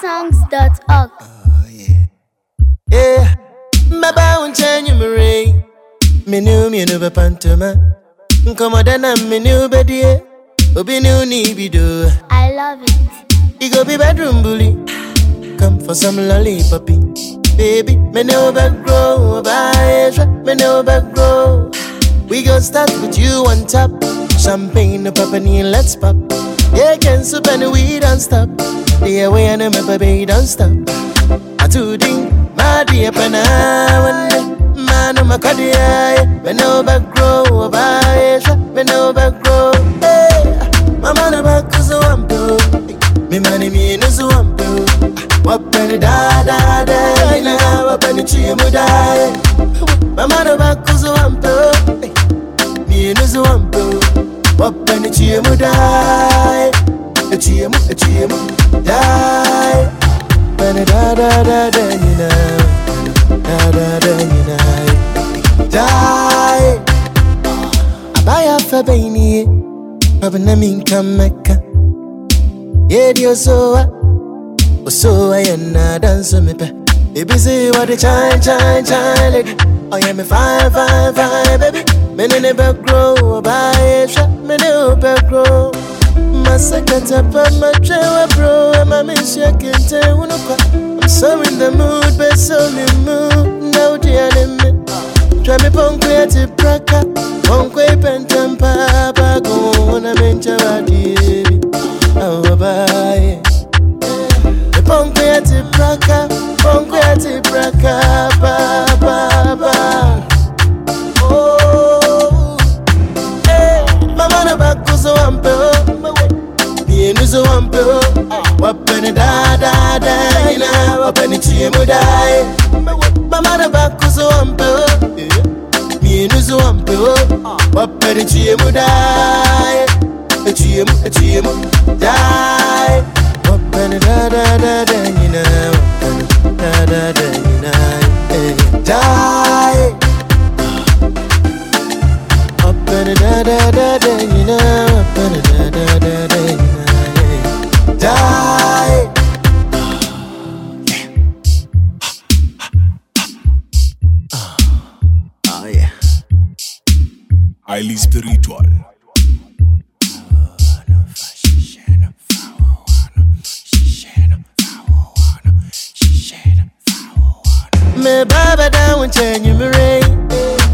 igbosongs.org. Oh, yeah, mbaba unchenyu mure Menu mienu be pantoma Nkomoda na menu bedie. Obi ni uni bido. I love it. You go be bedroom bully. Come for some lollipoppy. Baby, me no back grow Bye, me no back grow. We go start with you on top. Champagne, pop and let's pop. Yeah, can't soup and we don't stop The way I know my baby don't stop. I do ding, my dear pana one Man, I'm a cardiac Me no back grow Bye, me no back grow Hey, mama no back cause I'm Me money me no so I'm Wapeni da da da ina wapeni chimu da Mama no back cause I'm Me no so I'm Wapeni chimu da Chimu chimu da Peni da da da da ina Da da da ina Da Abaya fabini. Abana minka meka Yedio soa Oso ayana dance me pe. Baby say what the chine chine chine lady. Oh yeah me fine fine fine baby. Me ne back grow Bye sha me ne Masakata pa ma chewa bro Ema me shake te unuka I'm so in the mood but so me mood Now dear me Try me punkwe ati praka wapeni da da da ina, wapeni chiemu dai. Mama na bakuzo wampe, mienu zo wampe, wapeni chiemu dai. Chiemu, chiemu, dai. Wapeni da da da da ina, wapeni da da da ina, eh, dai. Wapeni da da da da ina, wapeni da highly spiritual. Me baba da wancan yi mire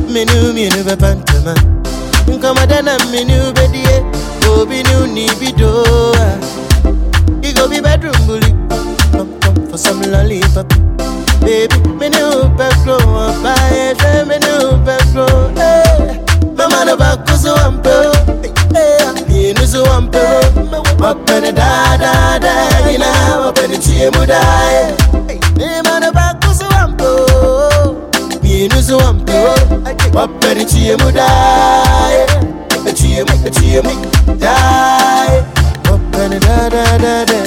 Menu menu be pantama Nkama da na menu be die Obi nu ni bido You ah. go be bedroom bully. Come come for some lollipop Ina wapene chiemu da Hey, man no back so I'm Me no so I'm Wapene chiemu da Chiemu, chiemu da Wapene da da da da